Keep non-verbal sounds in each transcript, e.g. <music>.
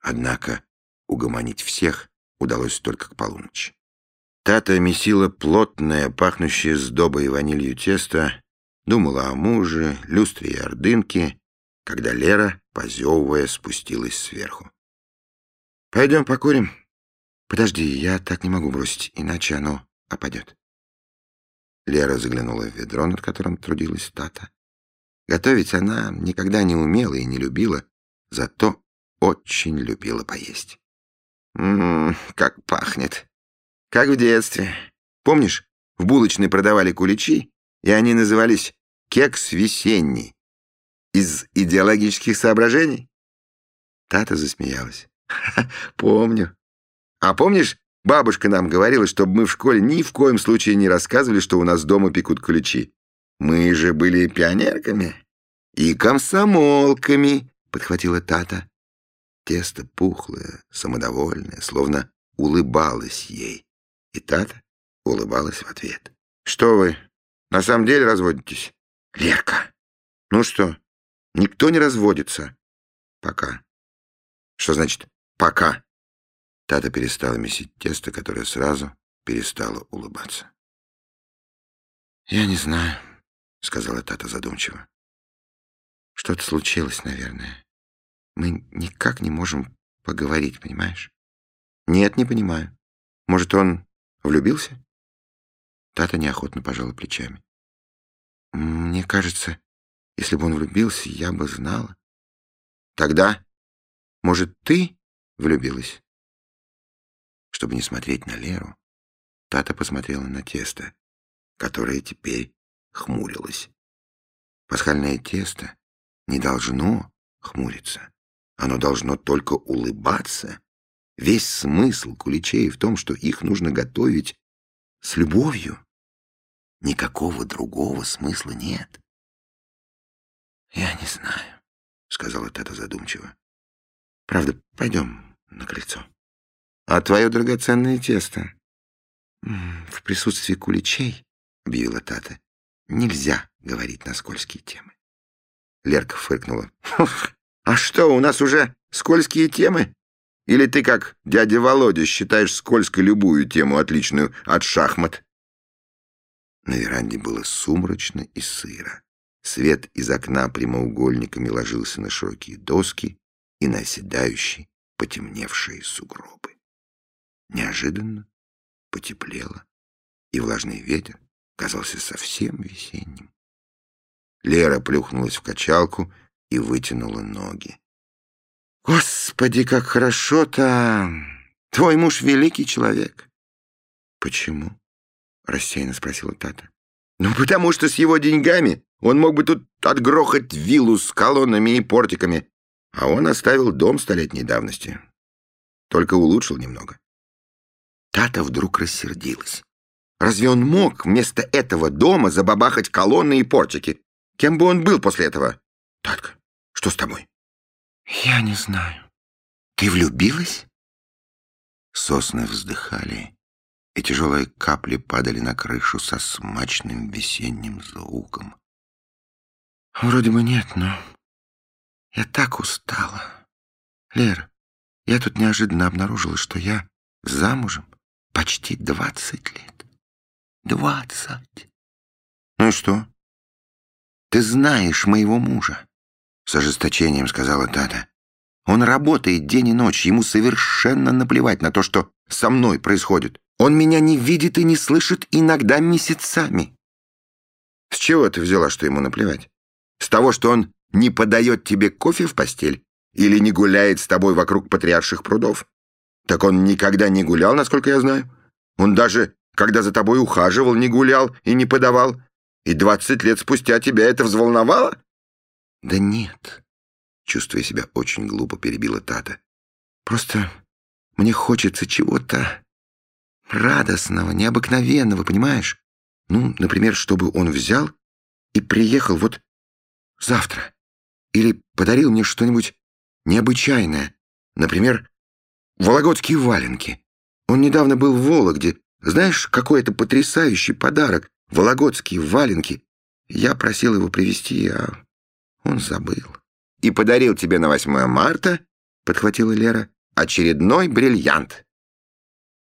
Однако угомонить всех удалось только к полуночи. Тата месила плотное, пахнущее сдобой и ванилью тесто, думала о муже, люстре и ордынке, когда Лера, позевывая, спустилась сверху. «Пойдем покурим. Подожди, я так не могу бросить, иначе оно опадет». Лера заглянула в ведро, над которым трудилась Тата. Готовить она никогда не умела и не любила, зато очень любила поесть. «Ммм, как пахнет! Как в детстве. Помнишь, в булочной продавали куличи, и они назывались «кекс весенний». Из идеологических соображений?» Тата засмеялась. «Помню. А помнишь, бабушка нам говорила, чтобы мы в школе ни в коем случае не рассказывали, что у нас дома пекут ключи. Мы же были пионерками и комсомолками», — подхватила Тата. Тесто пухлое, самодовольное, словно улыбалось ей. И Тата улыбалась в ответ. «Что вы, на самом деле разводитесь?» «Лерка!» «Ну что, никто не разводится?» «Пока». «Что значит «пока»?» Тата перестала месить тесто, которое сразу перестало улыбаться. «Я не знаю», — сказала Тата задумчиво. «Что-то случилось, наверное. Мы никак не можем поговорить, понимаешь?» «Нет, не понимаю. Может, он влюбился?» Тата неохотно пожала плечами. «Мне кажется, если бы он влюбился, я бы знала». «Тогда, может, ты влюбилась?» Чтобы не смотреть на Леру, Тата посмотрела на тесто, которое теперь хмурилось. Пасхальное тесто не должно хмуриться. Оно должно только улыбаться. Весь смысл куличей в том, что их нужно готовить с любовью. Никакого другого смысла нет. «Я не знаю», — сказала Тата задумчиво. «Правда, пойдем на крыльцо». «А твое драгоценное тесто?» «В присутствии куличей», — объявила Тата, — «нельзя говорить на скользкие темы». Лерка фыркнула. «А что, у нас уже скользкие темы? Или ты, как дядя Володя, считаешь скользко любую тему, отличную от шахмат?» На веранде было сумрачно и сыро. Свет из окна прямоугольниками ложился на широкие доски и на оседающие, потемневшие сугробы. Неожиданно потеплело, и влажный ветер казался совсем весенним. Лера плюхнулась в качалку и вытянула ноги. «Господи, как хорошо-то! Твой муж великий человек!» «Почему?» — рассеянно спросила Тата. «Ну, потому что с его деньгами он мог бы тут отгрохать виллу с колоннами и портиками, а он оставил дом столетней давности. Только улучшил немного». Тата вдруг рассердилась. Разве он мог вместо этого дома забабахать колонны и портики? Кем бы он был после этого? Татка, что с тобой? Я не знаю. Ты влюбилась? Сосны вздыхали, и тяжелые капли падали на крышу со смачным весенним звуком. Вроде бы нет, но я так устала. Лера, я тут неожиданно обнаружила, что я замужем почти двадцать лет. Двадцать. Ну и что? «Ты знаешь моего мужа», — с ожесточением сказала Тата. «Он работает день и ночь, ему совершенно наплевать на то, что со мной происходит. Он меня не видит и не слышит иногда месяцами». «С чего ты взяла, что ему наплевать? С того, что он не подает тебе кофе в постель или не гуляет с тобой вокруг патриарших прудов? Так он никогда не гулял, насколько я знаю. Он даже, когда за тобой ухаживал, не гулял и не подавал. И двадцать лет спустя тебя это взволновало? Да нет, чувствуя себя очень глупо, перебила Тата. Просто мне хочется чего-то радостного, необыкновенного, понимаешь? Ну, например, чтобы он взял и приехал вот завтра. Или подарил мне что-нибудь необычайное. Например, вологодские валенки. Он недавно был в Вологде. Знаешь, какой это потрясающий подарок вологодские валенки. Я просил его привезти, а он забыл. И подарил тебе на 8 марта подхватила Лера. «Очередной бриллиант!»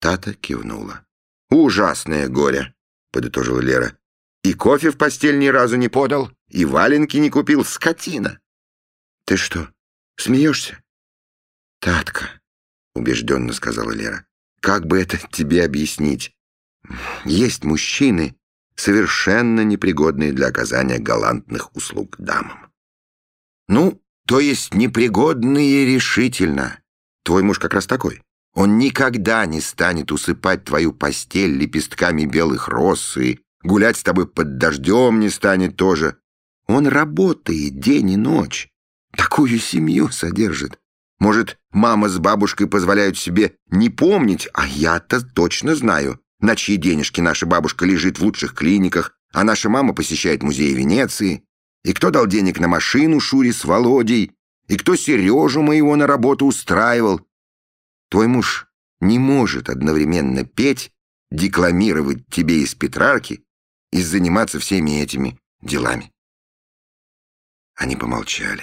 Тата кивнула. «Ужасное горе!» — подытожила Лера. «И кофе в постель ни разу не подал, и валенки не купил, скотина!» «Ты что, смеешься?» «Татка», — убежденно сказала Лера, — «как бы это тебе объяснить? Есть мужчины, совершенно непригодные для оказания галантных услуг дамам». «Ну, то есть непригодные решительно. Твой муж как раз такой. Он никогда не станет усыпать твою постель лепестками белых роз и гулять с тобой под дождем не станет тоже. Он работает день и ночь. Такую семью содержит. Может, мама с бабушкой позволяют себе не помнить, а я-то точно знаю, на чьи денежки наша бабушка лежит в лучших клиниках, а наша мама посещает музей Венеции. И кто дал денег на машину Шуре с Володей, и кто Сережу моего на работу устраивал, Твой муж не может одновременно петь, декламировать тебе из Петрарки и заниматься всеми этими делами. Они помолчали.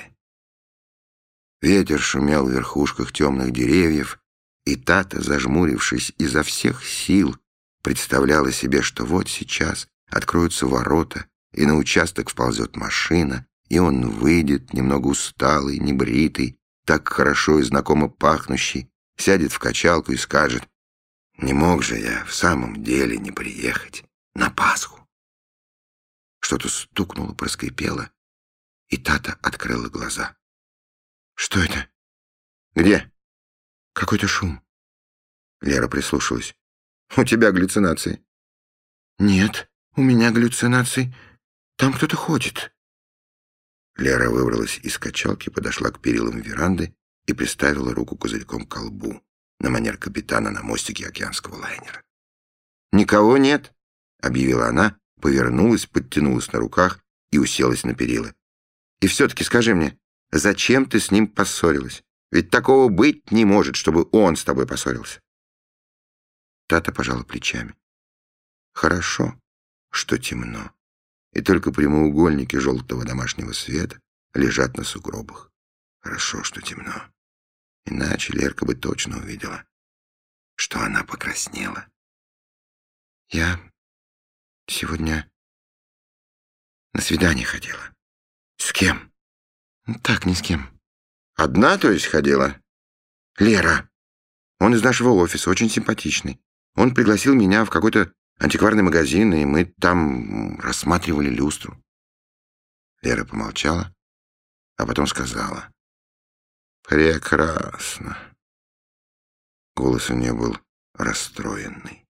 Ветер шумел в верхушках темных деревьев, и Тата, зажмурившись изо всех сил, представляла себе, что вот сейчас откроются ворота, и на участок вползет машина, и он выйдет, немного усталый, небритый, так хорошо и знакомо пахнущий, сядет в качалку и скажет, «Не мог же я в самом деле не приехать на Пасху». Что-то стукнуло, проскрипело, и Тата открыла глаза. «Что это?» «Где?» «Какой-то шум». Лера прислушалась. «У тебя галлюцинации». «Нет, у меня галлюцинации. Там кто-то ходит». Лера выбралась из качалки, подошла к перилам веранды и приставила руку козырьком к колбу, на манер капитана на мостике океанского лайнера. «Никого нет», — объявила она, повернулась, подтянулась на руках и уселась на перила. «И все-таки скажи мне, зачем ты с ним поссорилась? Ведь такого быть не может, чтобы он с тобой поссорился». Тата пожала плечами. «Хорошо, что темно, и только прямоугольники желтого домашнего света лежат на сугробах. Хорошо, что темно. Иначе Лерка бы точно увидела, что она покраснела. Я сегодня на свидание ходила. С кем? Так, ни с кем. Одна, то есть, ходила? Лера. Он из нашего офиса, очень симпатичный. Он пригласил меня в какой-то антикварный магазин, и мы там рассматривали люстру. Лера помолчала, а потом сказала. Прекрасно. Голос у нее был расстроенный.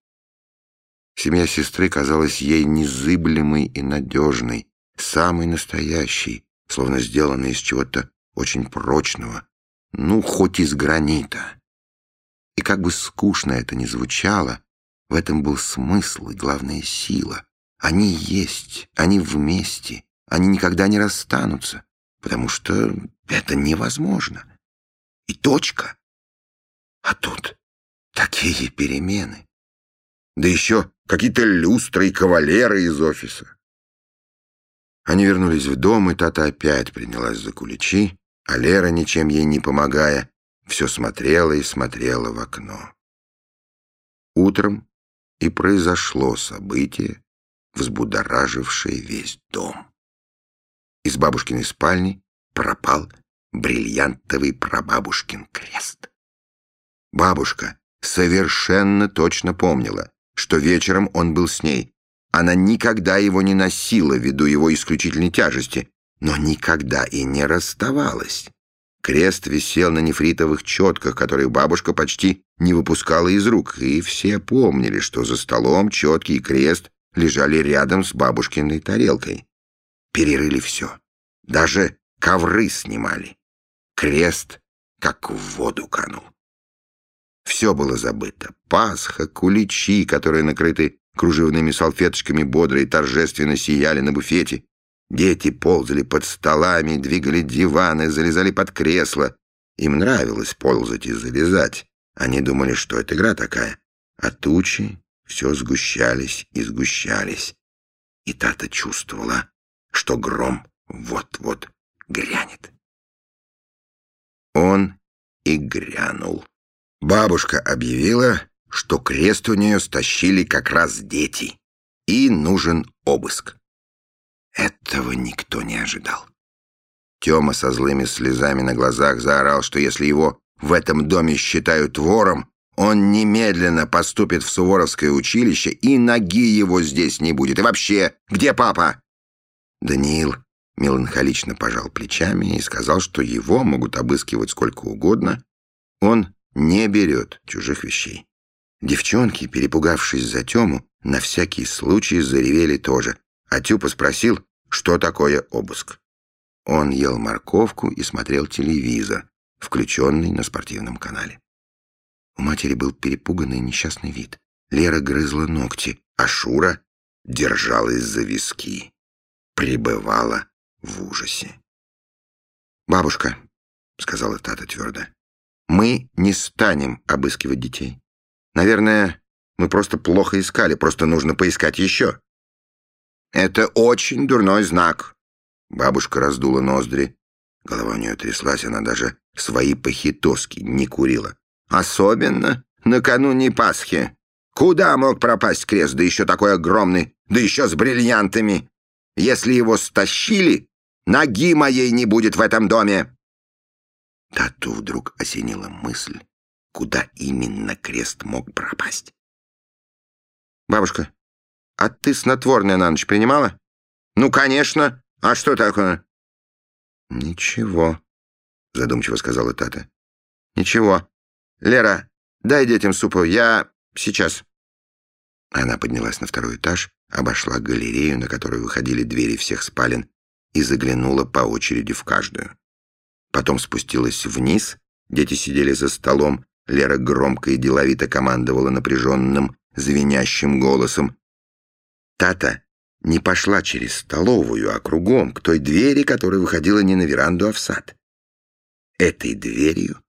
Семья сестры казалась ей незыблемой и надежной, самой настоящей, словно сделанной из чего-то очень прочного, ну, хоть из гранита. И как бы скучно это ни звучало, в этом был смысл и главная сила. Они есть, они вместе, они никогда не расстанутся, потому что это невозможно и точка. А тут такие перемены. Да еще какие-то люстры и кавалеры из офиса. Они вернулись в дом, и Тата опять принялась за куличи, а Лера, ничем ей не помогая, все смотрела и смотрела в окно. Утром и произошло событие, взбудоражившее весь дом. Из бабушкиной спальни пропал бриллиантовый прабабушкин крест. Бабушка совершенно точно помнила, что вечером он был с ней. Она никогда его не носила ввиду его исключительной тяжести, но никогда и не расставалась. Крест висел на нефритовых четках, которые бабушка почти не выпускала из рук, и все помнили, что за столом четки и крест лежали рядом с бабушкиной тарелкой. Перерыли все. Даже ковры снимали. Крест как в воду канул. Все было забыто. Пасха, куличи, которые накрыты кружевными салфеточками бодро и торжественно сияли на буфете. Дети ползали под столами, двигали диваны, залезали под кресла. Им нравилось ползать и залезать. Они думали, что это игра такая. А тучи все сгущались и сгущались. И Тата чувствовала, что гром вот-вот грянет. Он и грянул. Бабушка объявила, что крест у нее стащили как раз дети, и нужен обыск. Этого никто не ожидал. Тёма со злыми слезами на глазах заорал, что если его в этом доме считают вором, он немедленно поступит в Суворовское училище, и ноги его здесь не будет. И вообще, где папа? Даниил меланхолично пожал плечами и сказал, что его могут обыскивать сколько угодно. Он не берет чужих вещей. Девчонки, перепугавшись за Тему, на всякий случай заревели тоже, а Тюпа спросил, что такое обыск. Он ел морковку и смотрел телевизор, включенный на спортивном канале. У матери был перепуганный несчастный вид. Лера грызла ногти, а Шура держалась за виски. Пребывала в ужасе. «Бабушка», — сказала Тата твердо, — «мы не станем обыскивать детей. Наверное, мы просто плохо искали, просто нужно поискать еще». «Это очень дурной знак», — бабушка раздула ноздри. Голова у нее тряслась, она даже свои похитоски не курила. Особенно накануне Пасхи. Куда мог пропасть крест, да еще такой огромный, да еще с бриллиантами? Если его стащили, ноги моей не будет в этом доме. Тату вдруг осенила мысль, куда именно крест мог пропасть. «Бабушка, а ты снотворное на ночь принимала?» «Ну, конечно. А что такое?» «Ничего», — задумчиво сказала Тата. «Ничего. «Лера, дай детям супу, я сейчас». Она поднялась на второй этаж, обошла галерею, на которую выходили двери всех спален, и заглянула по очереди в каждую. Потом спустилась вниз, дети сидели за столом, Лера громко и деловито командовала напряженным, звенящим голосом. Тата не пошла через столовую, а кругом, к той двери, которая выходила не на веранду, а в сад. Этой дверью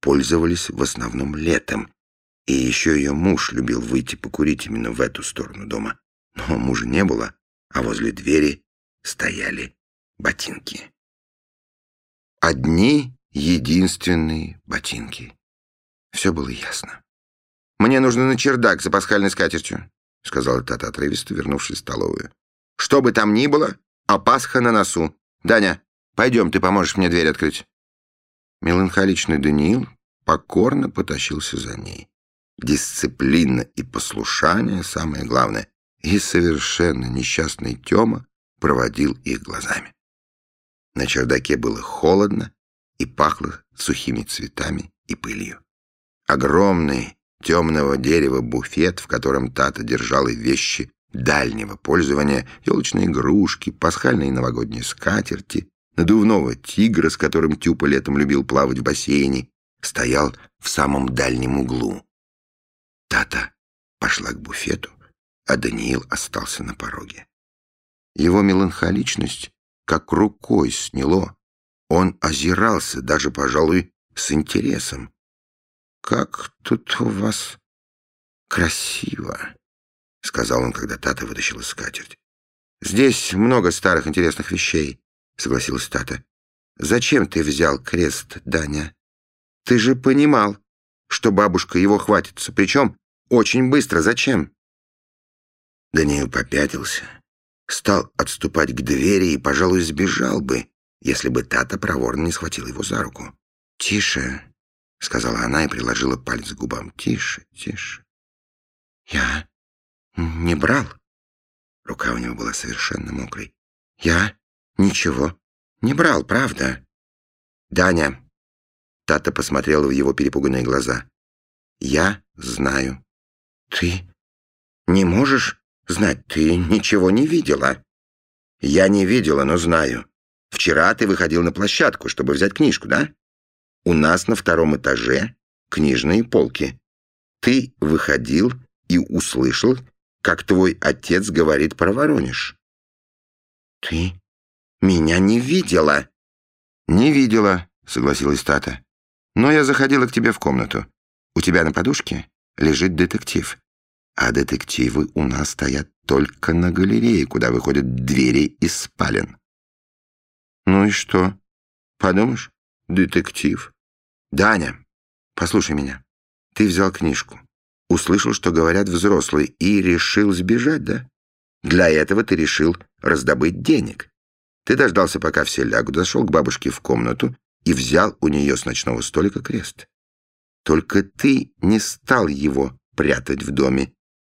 пользовались в основном летом, и еще ее муж любил выйти покурить именно в эту сторону дома. Но мужа не было, а возле двери стояли ботинки. Одни единственные ботинки. Все было ясно. «Мне нужно на чердак за пасхальной скатертью», — сказала Тата отрывисто, вернувшись в столовую. «Что бы там ни было, а Пасха на носу. Даня, пойдем, ты поможешь мне дверь открыть». Меланхоличный Даниил покорно потащился за ней. Дисциплина и послушание — самое главное. И совершенно несчастный Тёма проводил их глазами. На чердаке было холодно и пахло сухими цветами и пылью. Огромный темного дерева буфет, в котором Тата держала вещи дальнего пользования, елочные игрушки, пасхальные новогодние скатерти, надувного тигра, с которым Тюпа летом любил плавать в бассейне, стоял в самом дальнем углу. Тата пошла к буфету, а Даниил остался на пороге. Его меланхоличность как рукой сняло. Он озирался, даже, пожалуй, с интересом. «Как тут у вас красиво!» — сказал он, когда Тата вытащила скатерть. «Здесь много старых интересных вещей», — согласилась Тата. «Зачем ты взял крест, Даня?» Ты же понимал, что бабушка его хватится, причем очень быстро. Зачем?» Даниил попятился, стал отступать к двери и, пожалуй, сбежал бы, если бы Тата проворно не схватила его за руку. «Тише», — сказала она и приложила палец к губам. «Тише, тише». «Я не брал». Рука у него была совершенно мокрой. «Я ничего не брал, правда?» «Даня, Тата посмотрела в его перепуганные глаза. «Я знаю». «Ты не можешь знать? Ты ничего не видела». «Я не видела, но знаю. Вчера ты выходил на площадку, чтобы взять книжку, да? У нас на втором этаже книжные полки. Ты выходил и услышал, как твой отец говорит про Воронеж». «Ты меня не видела». «Не видела», — согласилась Тата. Но я заходила к тебе в комнату. У тебя на подушке лежит детектив. А детективы у нас стоят только на галерее, куда выходят двери из спален. Ну и что? Подумаешь, детектив. Даня, послушай меня. Ты взял книжку, услышал, что говорят взрослые, и решил сбежать, да? Для этого ты решил раздобыть денег. Ты дождался, пока все лягут, зашел к бабушке в комнату и взял у нее с ночного столика крест. Только ты не стал его прятать в доме.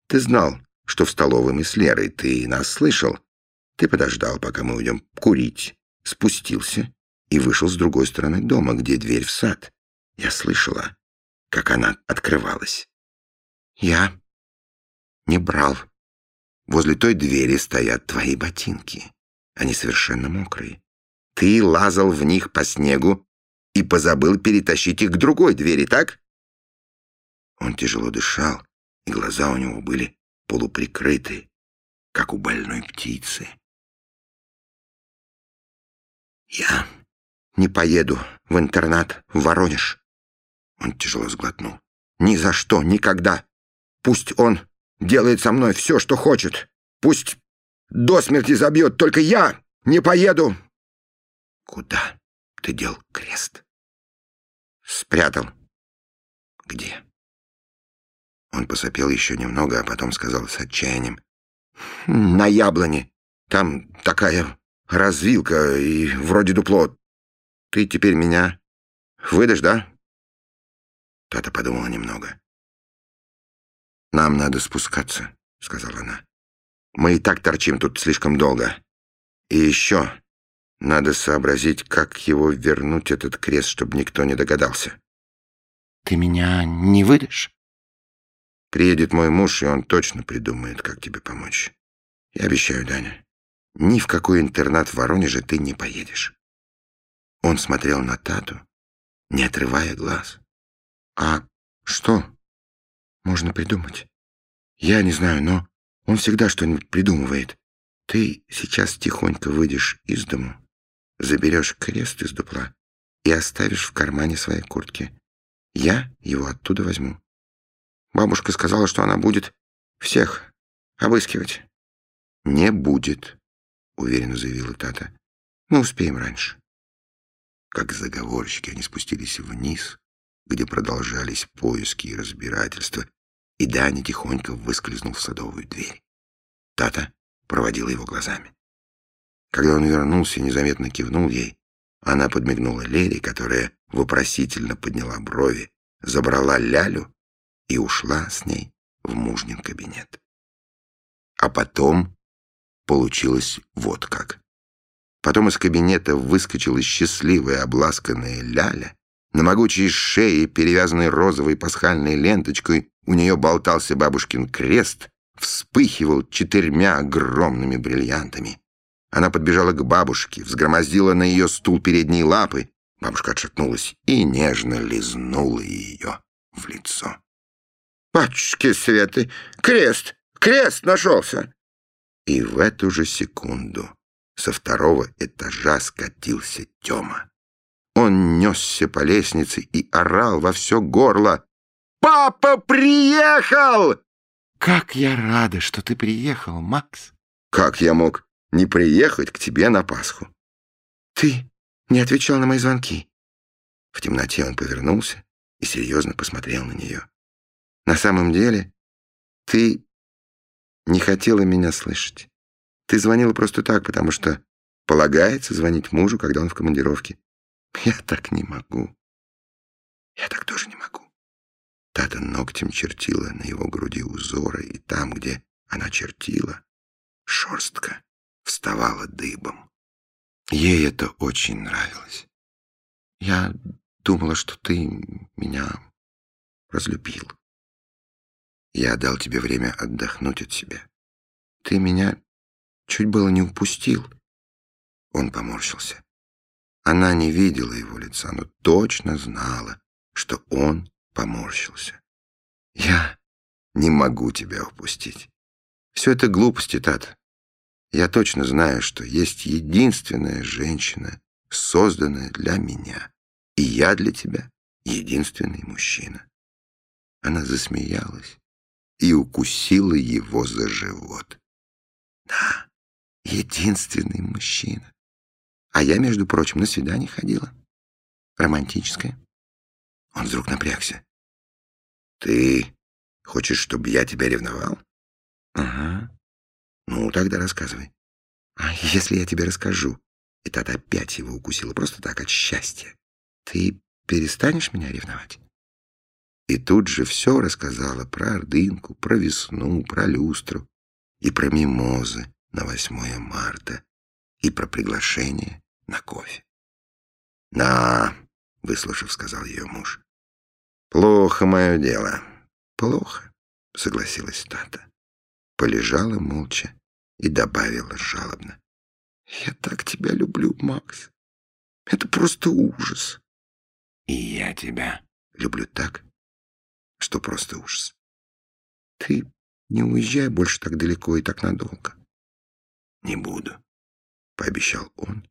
Ты знал, что в столовой мы с Лерой, ты нас слышал. Ты подождал, пока мы уйдем курить, спустился и вышел с другой стороны дома, где дверь в сад. Я слышала, как она открывалась. Я не брал. Возле той двери стоят твои ботинки. Они совершенно мокрые. Ты лазал в них по снегу и позабыл перетащить их к другой двери, так? Он тяжело дышал, и глаза у него были полуприкрыты, как у больной птицы. «Я не поеду в интернат в Воронеж». Он тяжело сглотнул. «Ни за что, никогда. Пусть он делает со мной все, что хочет. Пусть до смерти забьет, только я не поеду». «Куда ты дел крест?» «Спрятал». «Где?» Он посопел еще немного, а потом сказал с отчаянием. «На яблоне. Там такая развилка и вроде дупло. Ты теперь меня выдашь, да?» Тата подумала немного. «Нам надо спускаться», — сказала она. «Мы и так торчим тут слишком долго. И еще надо сообразить, как его вернуть, этот крест, чтобы никто не догадался». «Ты меня не выдашь?» Приедет мой муж, и он точно придумает, как тебе помочь. Я обещаю, Даня, ни в какой интернат в Воронеже ты не поедешь. Он смотрел на Тату, не отрывая глаз. А что можно придумать? Я не знаю, но он всегда что-нибудь придумывает. Ты сейчас тихонько выйдешь из дому, заберешь крест из дупла и оставишь в кармане своей куртки. Я его оттуда возьму. Бабушка сказала, что она будет всех обыскивать. «Не будет», — уверенно заявила Тата. «Мы успеем раньше». Как заговорщики они спустились вниз, где продолжались поиски и разбирательства, и Даня тихонько выскользнул в садовую дверь. Тата проводила его глазами. Когда он вернулся и незаметно кивнул ей, она подмигнула Лере, которая вопросительно подняла брови, забрала Лялю и ушла с ней в мужнин кабинет. А потом получилось вот как. Потом из кабинета выскочила счастливая обласканная Ляля. На могучей шее, перевязанной розовой пасхальной ленточкой, у нее болтался бабушкин крест, вспыхивал четырьмя огромными бриллиантами. Она подбежала к бабушке, взгромоздила на ее стул передние лапы. Бабушка отшатнулась и нежно лизнула ее в лицо. Батюшки Светы, крест, крест нашелся!» И в эту же секунду со второго этажа скатился Тёма. Он несся по лестнице и орал во все горло. «Папа приехал!» «Как я рада, что ты приехал, Макс!» «Как я мог не приехать к тебе на Пасху?» «Ты не отвечал на мои звонки». В темноте он повернулся и серьезно посмотрел на нее. На самом деле, ты не хотела меня слышать. Ты звонила просто так, потому что полагается звонить мужу, когда он в командировке. <laughs> Я так не могу. Я так тоже не могу. Тата ногтем чертила на его груди узоры, и там, где она чертила, шерстка вставала дыбом. Ей это очень нравилось. Я думала, что ты меня разлюбил. Я дал тебе время отдохнуть от себя. Ты меня чуть было не упустил. Он поморщился. Она не видела его лица, но точно знала, что он поморщился. Я не могу тебя упустить. Все это глупости, Тат. Я точно знаю, что есть единственная женщина, созданная для меня, и я для тебя единственный мужчина. Она засмеялась и укусила его за живот. Да, единственный мужчина. А я, между прочим, на свидание ходила. Романтическое. Он вдруг напрягся. «Ты хочешь, чтобы я тебя ревновал?» «Ага. Ну, тогда рассказывай. А если я тебе расскажу?» И Тата опять его укусила просто так, от счастья. «Ты перестанешь меня ревновать?» И тут же все рассказала про Ордынку, про весну, про люстру и про мимозы на 8 марта и про приглашение на кофе. «На!» — выслушав, сказал ее муж. «Плохо мое дело». «Плохо», — согласилась Тата. Полежала молча и добавила жалобно. «Я так тебя люблю, Макс. Это просто ужас». «И я тебя люблю так, что просто ужас. Ты не уезжай больше так далеко и так надолго». «Не буду», — пообещал он,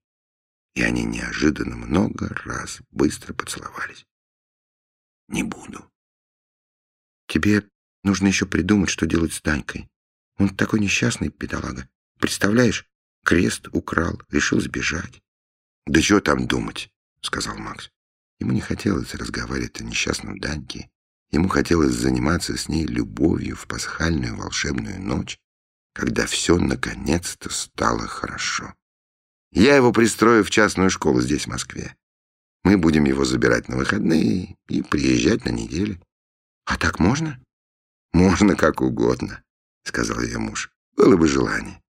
и они неожиданно много раз быстро поцеловались. «Не буду». «Тебе нужно еще придумать, что делать с Данькой. Он такой несчастный, бедолага. Представляешь, крест украл, решил сбежать». «Да что там думать?» — сказал Макс. Ему не хотелось разговаривать о несчастном Даньке. Ему хотелось заниматься с ней любовью в пасхальную волшебную ночь, когда все наконец-то стало хорошо. Я его пристрою в частную школу здесь, в Москве. Мы будем его забирать на выходные и приезжать на неделю. А так можно? Можно как угодно, сказал ее муж. Было бы желание.